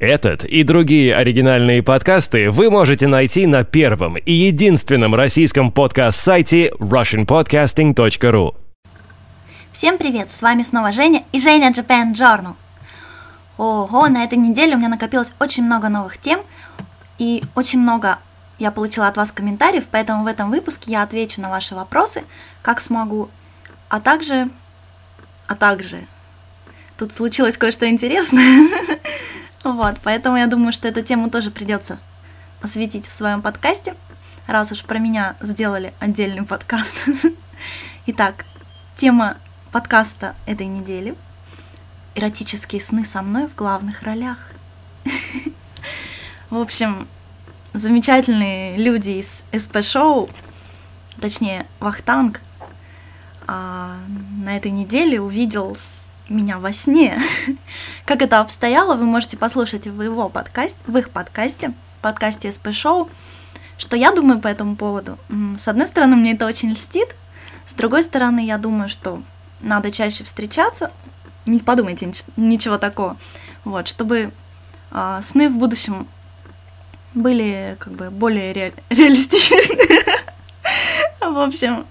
Этот и другие оригинальные подкасты вы можете найти на первом и единственном российском подкаст-сайте russianpodcasting.ru. Всем привет, с вами снова Женя и Женя Japan Journal. Ого, на этой неделе у меня накопилось очень много новых тем и очень много я получила от вас комментариев, поэтому в этом выпуске я отвечу на ваши вопросы, как смогу, а также, а также, тут случилось кое-что интересное. Вот, поэтому я думаю, что эту тему тоже придется осветить в своем подкасте, раз уж про меня сделали отдельный подкаст. Итак, тема подкаста этой недели – эротические сны со мной в главных ролях. В общем, замечательные люди из СП-шоу, точнее, Вахтанг, а, на этой неделе увидел меня во сне. как это обстояло, вы можете послушать в его подкасте, в их подкасте, подкасте СП Шоу, что я думаю по этому поводу. С одной стороны, мне это очень льстит, с другой стороны, я думаю, что надо чаще встречаться. Не подумайте ничего такого. Вот, чтобы э, сны в будущем были как бы более ре- реалистичны. В общем,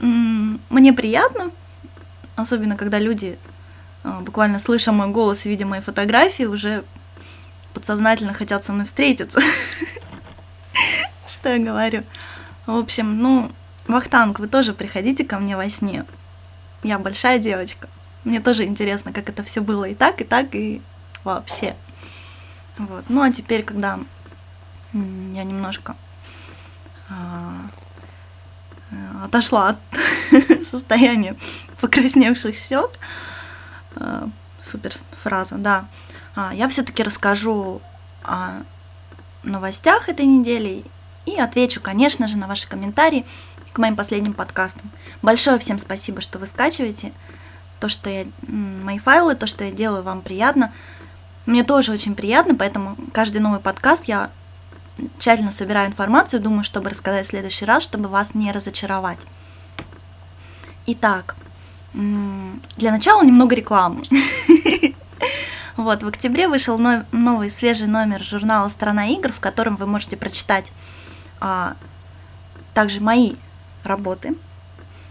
мне приятно, особенно когда люди буквально слыша мой голос и видя мои фотографии, уже подсознательно хотят со мной встретиться. Что я говорю? В общем, ну, Вахтанг, вы тоже приходите ко мне во сне. Я большая девочка. Мне тоже интересно, как это все было и так, и так, и вообще. Вот. Ну а теперь, когда я немножко а, э, отошла от состояния покрасневших щек, супер фраза, да. А, я все-таки расскажу о новостях этой недели и отвечу, конечно же, на ваши комментарии к моим последним подкастам. Большое всем спасибо, что вы скачиваете то, что я, мои файлы, то, что я делаю, вам приятно. Мне тоже очень приятно, поэтому каждый новый подкаст я тщательно собираю информацию, думаю, чтобы рассказать в следующий раз, чтобы вас не разочаровать. Итак, для начала немного рекламы. Вот, в октябре вышел новый свежий номер журнала «Страна игр», в котором вы можете прочитать а, также мои работы.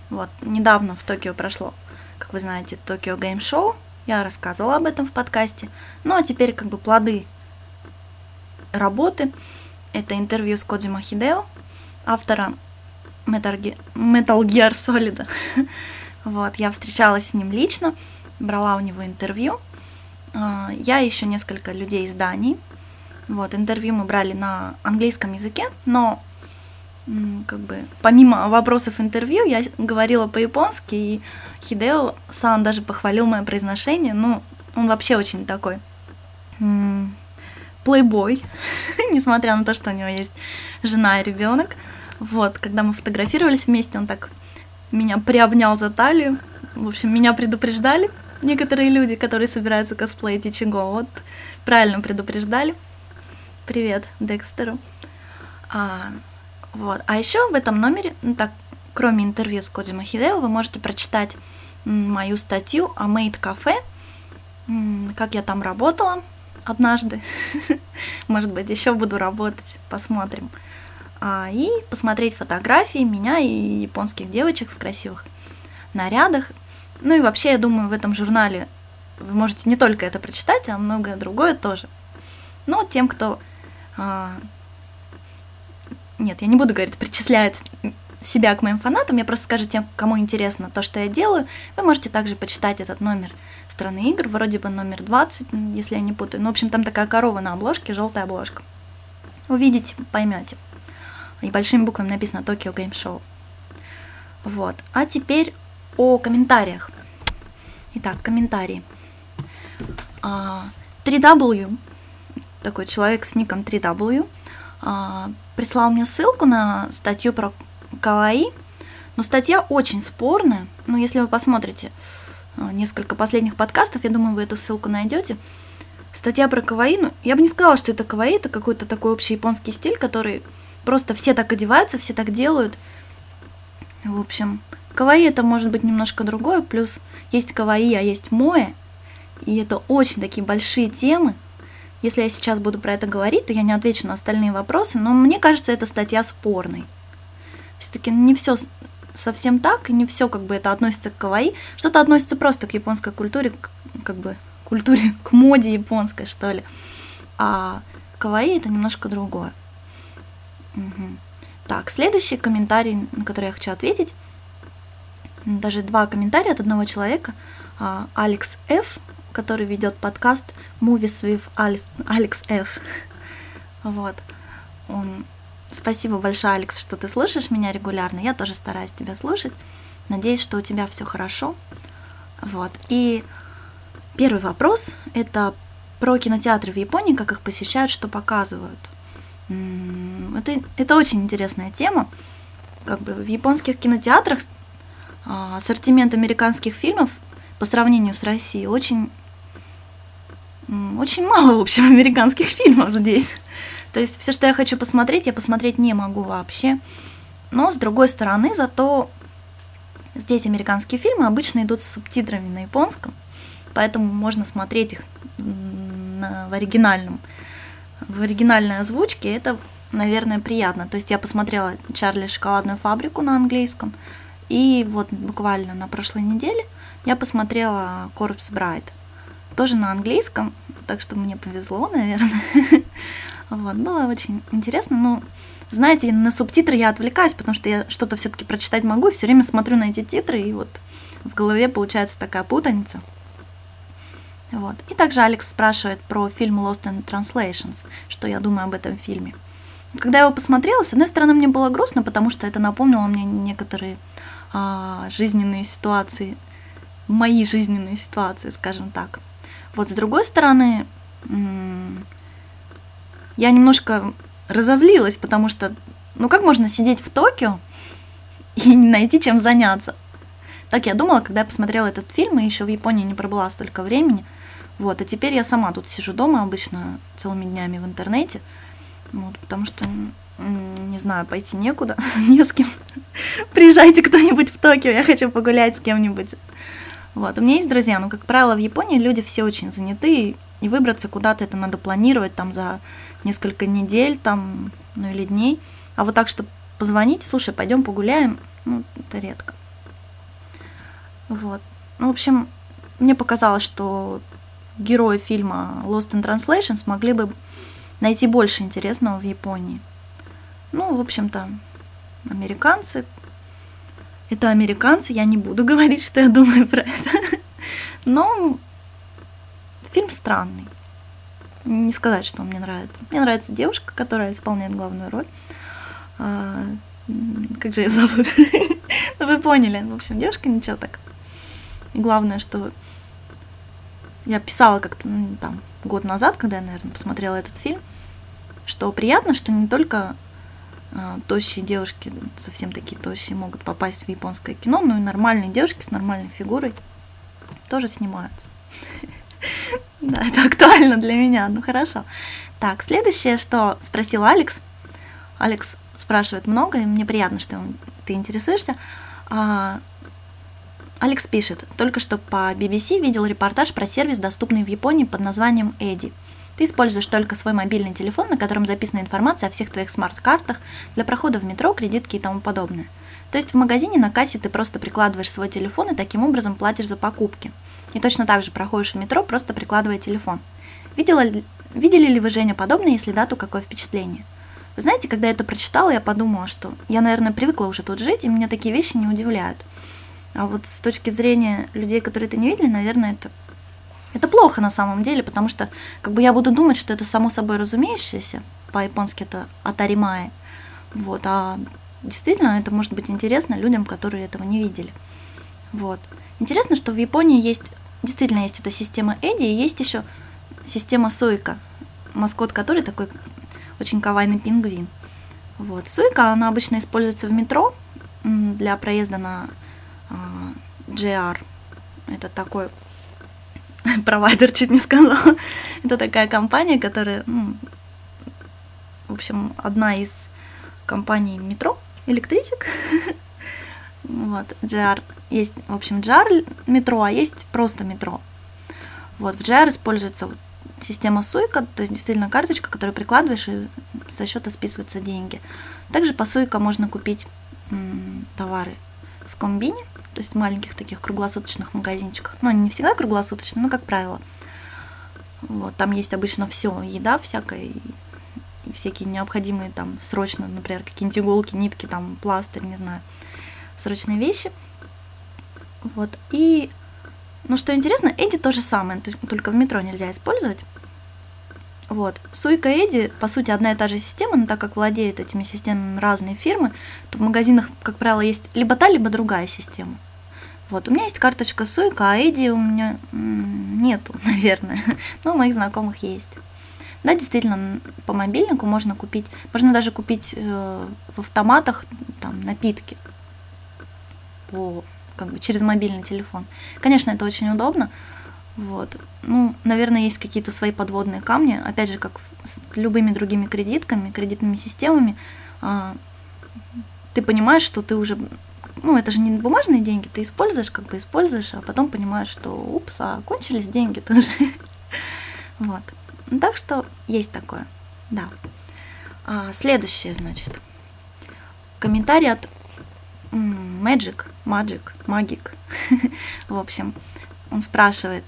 Вот, недавно в Токио прошло, как вы знаете, Токио Гейм Шоу. Я рассказывала об этом в подкасте. Ну, а теперь как бы плоды работы. Это интервью с Коджима Хидео, автора Metal Gear Solid. Вот, я встречалась с ним лично, брала у него интервью. А, я еще несколько людей из Дании. Вот, интервью мы брали на английском языке, но как бы помимо вопросов интервью я говорила по-японски, и Хидео сам даже похвалил мое произношение. Ну, он вообще очень такой плейбой, несмотря на то, что у него есть жена и ребенок. Вот, когда мы фотографировались вместе, он так меня приобнял за талию. В общем, меня предупреждали некоторые люди, которые собираются косплеить Ичиго. Вот, правильно предупреждали. Привет Декстеру. А, вот. а еще в этом номере, ну так, кроме интервью с Коди Махидео, вы можете прочитать мою статью о Made Cafe, как я там работала однажды. Может быть, еще буду работать, посмотрим и посмотреть фотографии меня и японских девочек в красивых нарядах. Ну и вообще, я думаю, в этом журнале вы можете не только это прочитать, а многое другое тоже. Но тем, кто... А, нет, я не буду говорить, причисляет себя к моим фанатам, я просто скажу тем, кому интересно то, что я делаю, вы можете также почитать этот номер страны игр, вроде бы номер 20, если я не путаю. Ну, в общем, там такая корова на обложке, желтая обложка. Увидите, поймете и большими буквами написано Tokyo Game Show. Вот. А теперь о комментариях. Итак, комментарии. 3W, а, такой человек с ником 3W, а, прислал мне ссылку на статью про Каваи, но статья очень спорная. Ну, если вы посмотрите а, несколько последних подкастов, я думаю, вы эту ссылку найдете. Статья про каваи, ну, я бы не сказала, что это каваи, это какой-то такой общий японский стиль, который Просто все так одеваются, все так делают. В общем, каваи это может быть немножко другое, плюс есть каваи, а есть моe, и это очень такие большие темы, если я сейчас буду про это говорить, то я не отвечу на остальные вопросы, но мне кажется, эта статья спорной. Все-таки не все совсем так, и не все как бы это относится к каваи. Что-то относится просто к японской культуре, к, как бы культуре, к моде японской, что ли. А каваи это немножко другое. Угу. Так, следующий комментарий, на который я хочу ответить. Даже два комментария от одного человека. А, Алекс Ф который ведет подкаст Movies with Алекс F. Вот. Он... Спасибо большое, Алекс, что ты слушаешь меня регулярно. Я тоже стараюсь тебя слушать. Надеюсь, что у тебя все хорошо. Вот. И первый вопрос – это про кинотеатры в Японии, как их посещают, что показывают. Это, это очень интересная тема. Как бы в японских кинотеатрах а, ассортимент американских фильмов по сравнению с Россией очень очень мало, в общем, американских фильмов здесь. То есть все, что я хочу посмотреть, я посмотреть не могу вообще. Но с другой стороны, зато здесь американские фильмы обычно идут с субтитрами на японском, поэтому можно смотреть их в оригинальном, в оригинальной озвучке. Это, наверное, приятно. То есть я посмотрела Чарли шоколадную фабрику на английском, и вот буквально на прошлой неделе я посмотрела Корпс Брайт тоже на английском, так что мне повезло, наверное. Вот, было очень интересно. Ну, знаете, на субтитры я отвлекаюсь, потому что я что-то все-таки прочитать могу, и все время смотрю на эти титры, и вот в голове получается такая путаница. Вот. И также Алекс спрашивает про фильм Lost in Translations, что я думаю об этом фильме. Когда я его посмотрела, с одной стороны, мне было грустно, потому что это напомнило мне некоторые а, жизненные ситуации, мои жизненные ситуации, скажем так. Вот с другой стороны, я немножко разозлилась, потому что, ну как можно сидеть в Токио и не найти чем заняться? Так я думала, когда я посмотрела этот фильм, и еще в Японии не пробыла столько времени. Вот, а теперь я сама тут сижу дома обычно целыми днями в интернете, вот, потому что, не знаю, пойти некуда, не с кем. Приезжайте кто-нибудь в Токио, я хочу погулять с кем-нибудь. Вот. У меня есть друзья, но, как правило, в Японии люди все очень заняты, и выбраться куда-то это надо планировать там за несколько недель там, ну или дней. А вот так, что позвонить, слушай, пойдем погуляем, ну, это редко. Вот. Ну, в общем, мне показалось, что герои фильма Lost in Translation смогли бы найти больше интересного в Японии. Ну, в общем-то, американцы это американцы, я не буду говорить, что я думаю про это. Но фильм странный. Не сказать, что он мне нравится. Мне нравится девушка, которая исполняет главную роль. А, как же ее зовут? ну, вы поняли. В общем, девушка ничего так. Главное, что я писала как-то ну, там год назад, когда я, наверное, посмотрела этот фильм, что приятно, что не только а, тощие девушки, совсем такие тощие, могут попасть в японское кино, ну и нормальные девушки с нормальной фигурой тоже снимаются. Да, это актуально для меня, ну хорошо. Так, следующее, что спросил Алекс. Алекс спрашивает много, и мне приятно, что ты интересуешься. Алекс пишет, только что по BBC видел репортаж про сервис, доступный в Японии под названием Эди – ты используешь только свой мобильный телефон, на котором записана информация о всех твоих смарт-картах для прохода в метро, кредитки и тому подобное. То есть в магазине на кассе ты просто прикладываешь свой телефон и таким образом платишь за покупки. И точно так же проходишь в метро, просто прикладывая телефон. Видела, видели ли вы, Женя, подобное, если да, то какое впечатление? Вы знаете, когда я это прочитала, я подумала, что я, наверное, привыкла уже тут жить, и меня такие вещи не удивляют. А вот с точки зрения людей, которые это не видели, наверное, это это плохо на самом деле, потому что как бы я буду думать, что это само собой разумеющееся, по-японски это атаримае, вот, а действительно это может быть интересно людям, которые этого не видели. Вот. Интересно, что в Японии есть, действительно есть эта система Эди, и есть еще система Суика, маскот которой такой очень кавайный пингвин. Вот. Суика, она обычно используется в метро для проезда на э, а, JR. Это такой провайдер чуть не сказала. Это такая компания, которая, ну, в общем, одна из компаний метро, электричек. Вот, JR есть, в общем, JR метро, а есть просто метро. Вот, в JR используется система Суйка, то есть действительно карточка, которую прикладываешь, и со счета списываются деньги. Также по Суйка можно купить м, товары в комбине, то есть в маленьких таких круглосуточных магазинчиках. Ну, они не всегда круглосуточные, но как правило. Вот, там есть обычно все, еда всякая, и, всякие необходимые там срочно, например, какие-нибудь иголки, нитки, там, пластырь, не знаю, срочные вещи. Вот, и, ну, что интересно, Эдди то же самое, только в метро нельзя использовать. Вот. Суйка Эдди, по сути, одна и та же система, но так как владеют этими системами разные фирмы, то в магазинах, как правило, есть либо та, либо другая система. Вот, у меня есть карточка Суйка, а Эдди у меня нету, наверное, но у моих знакомых есть. Да, действительно, по мобильнику можно купить, можно даже купить э, в автоматах там напитки по, как бы, через мобильный телефон. Конечно, это очень удобно, вот. Ну, наверное, есть какие-то свои подводные камни. Опять же, как с любыми другими кредитками, кредитными системами, а, ты понимаешь, что ты уже... Ну, это же не бумажные деньги, ты используешь, как бы используешь, а потом понимаешь, что упс, а кончились деньги тоже. Вот. Ну, так что есть такое, да. А, следующее, значит. Комментарий от Magic, Magic, Magic. В общем, он спрашивает,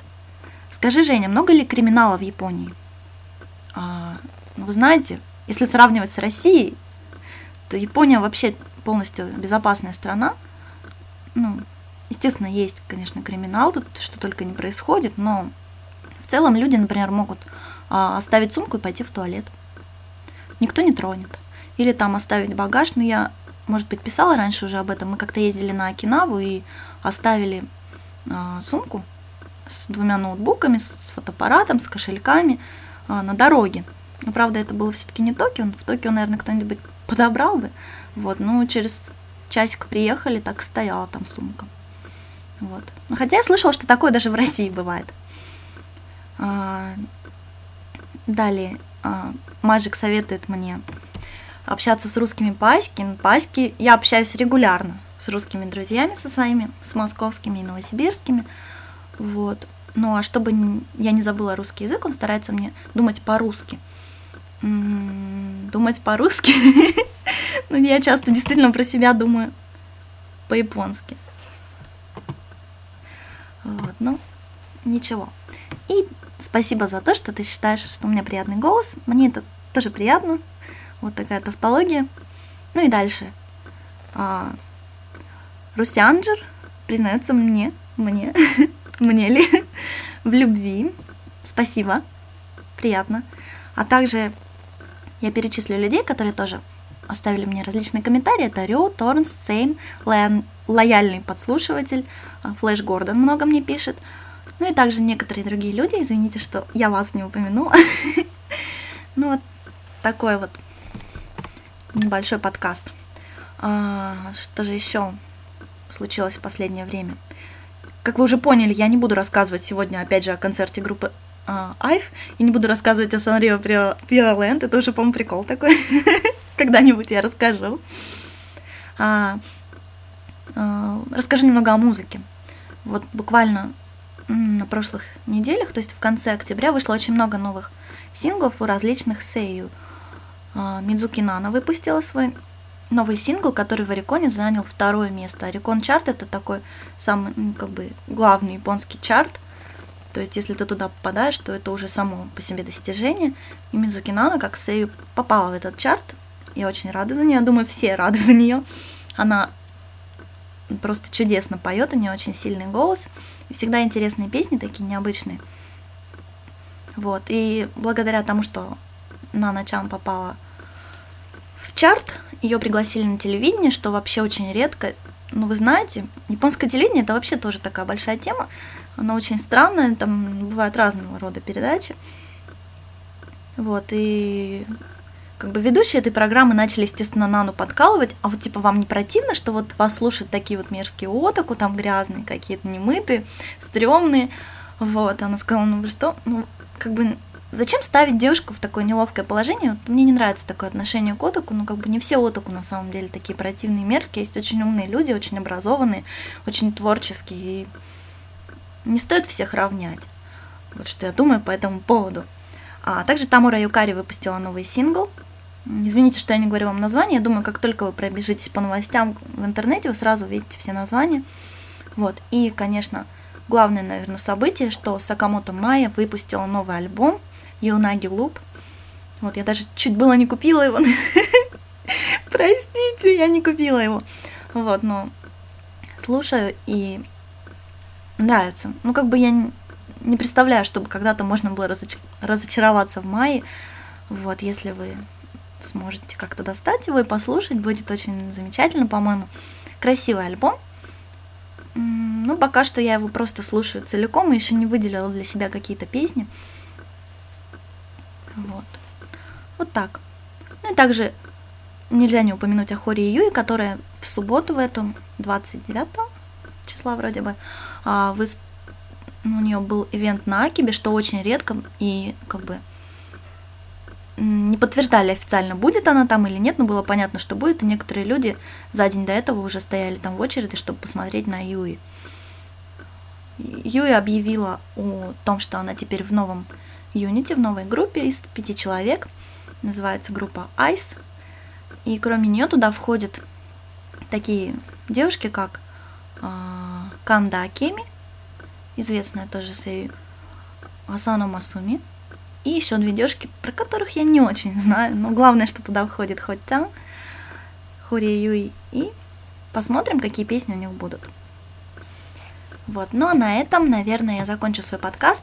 Скажи, Женя, много ли криминала в Японии? А, ну, вы знаете, если сравнивать с Россией, то Япония вообще полностью безопасная страна. Ну, естественно, есть, конечно, криминал, тут что только не происходит, но в целом люди, например, могут а, оставить сумку и пойти в туалет. Никто не тронет. Или там оставить багаж, но я, может быть, писала раньше уже об этом. Мы как-то ездили на Окинаву и оставили а, сумку с двумя ноутбуками, с фотоаппаратом, с кошельками а, на дороге. Но, правда, это было все-таки не Токио. В Токио, наверное, кто-нибудь подобрал бы. Вот, ну, через часик приехали, так стояла там сумка. Вот. Ну, хотя я слышала, что такое даже в России бывает. А, далее, а, Маджик советует мне общаться с русскими паськи. Паськи я общаюсь регулярно с русскими друзьями, со своими, с московскими и новосибирскими. Вот. Ну а чтобы я не забыла русский язык, он старается мне думать по-русски. Думать по-русски. Ну, я часто действительно про себя думаю по-японски. Вот, ну, ничего. И спасибо за то, что ты считаешь, что у меня приятный голос. Мне это тоже приятно. Вот такая тавтология. Ну и дальше. А, Русянджер признается мне, мне, мне ли, в любви. Спасибо, приятно. А также я перечислю людей, которые тоже оставили мне различные комментарии. Это Рю, Торнс, Сейм, лояльный подслушиватель, а, Флэш Гордон много мне пишет. Ну и также некоторые другие люди, извините, что я вас не упомянула. Ну вот такой вот небольшой подкаст. А, что же еще случилось в последнее время? Как вы уже поняли, я не буду рассказывать сегодня, опять же, о концерте группы uh, Айв, и не буду рассказывать о Санрио Пиоленд, это уже, по-моему, прикол такой. Когда-нибудь я расскажу. А, а, расскажу немного о музыке. Вот буквально на прошлых неделях, то есть в конце октября, вышло очень много новых синглов у различных сею. А, Мидзуки Нана выпустила свой новый сингл, который в Ориконе занял второе место. Орикон чарт это такой самый, как бы, главный японский чарт. То есть, если ты туда попадаешь, то это уже само по себе достижение. И Мизуки Нана, как Сею, попала в этот чарт. Я очень рада за нее. Думаю, все рады за нее. Она просто чудесно поет, у нее очень сильный голос. И всегда интересные песни, такие необычные. Вот. И благодаря тому, что Нана Чан попала в чарт, ее пригласили на телевидение, что вообще очень редко. Ну, вы знаете, японское телевидение это вообще тоже такая большая тема. Она очень странная, там бывают разного рода передачи. Вот, и как бы ведущие этой программы начали, естественно, Нану подкалывать, а вот типа вам не противно, что вот вас слушают такие вот мерзкие отаку, там грязные какие-то, немытые, стрёмные. Вот, она сказала, ну вы что, ну как бы Зачем ставить девушку в такое неловкое положение? Вот мне не нравится такое отношение к отоку, но как бы не все отоку на самом деле такие противные, мерзкие. Есть очень умные люди, очень образованные, очень творческие. И не стоит всех равнять. Вот что я думаю по этому поводу. А также Тамура Юкари выпустила новый сингл. Извините, что я не говорю вам название. Я думаю, как только вы пробежитесь по новостям в интернете, вы сразу увидите все названия. Вот. И, конечно, главное, наверное, событие, что Сакамото Майя выпустила новый альбом Юнаги Луп. Вот, я даже чуть было не купила его. Простите, я не купила его. Вот, но слушаю и нравится. Ну, как бы я не представляю, чтобы когда-то можно было разоч... разочароваться в мае. Вот, если вы сможете как-то достать его и послушать, будет очень замечательно, по-моему. Красивый альбом. Ну, пока что я его просто слушаю целиком и еще не выделила для себя какие-то песни. Вот. Вот так. Ну и также нельзя не упомянуть о Хори Юи, которая в субботу в этом, 29 числа вроде бы, а, вы, ну, у нее был ивент на Акибе, что очень редко, и как бы не подтверждали официально, будет она там или нет, но было понятно, что будет, и некоторые люди за день до этого уже стояли там в очереди, чтобы посмотреть на Юи. Юи объявила о том, что она теперь в новом юните, в новой группе из пяти человек, называется группа Ice, и кроме нее туда входят такие девушки, как э, Канда Акеми, известная тоже с Асану Масуми, и еще две девушки, про которых я не очень знаю, но главное, что туда входит Хотян, Хури Юй, и посмотрим, какие песни у них будут. Вот, ну а на этом, наверное, я закончу свой подкаст.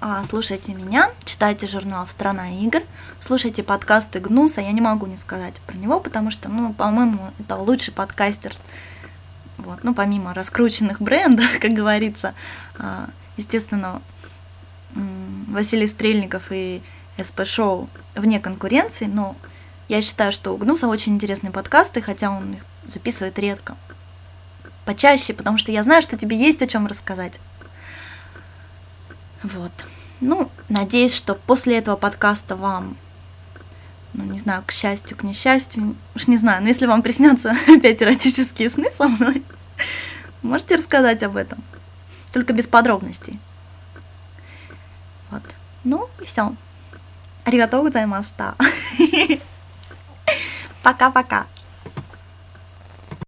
А, слушайте меня, читайте журнал «Страна игр», слушайте подкасты Гнуса, я не могу не сказать про него, потому что, ну, по-моему, это лучший подкастер, вот, ну, помимо раскрученных брендов, как говорится, а, естественно, Василий Стрельников и СП Шоу вне конкуренции, но я считаю, что у Гнуса очень интересные подкасты, хотя он их записывает редко. Почаще, потому что я знаю, что тебе есть о чем рассказать. Вот. Ну, надеюсь, что после этого подкаста вам, ну, не знаю, к счастью, к несчастью, уж не знаю, но если вам приснятся опять эротические сны со мной, можете рассказать об этом. Только без подробностей. Вот. Ну, и все. Аригато гозаймашта. Пока-пока.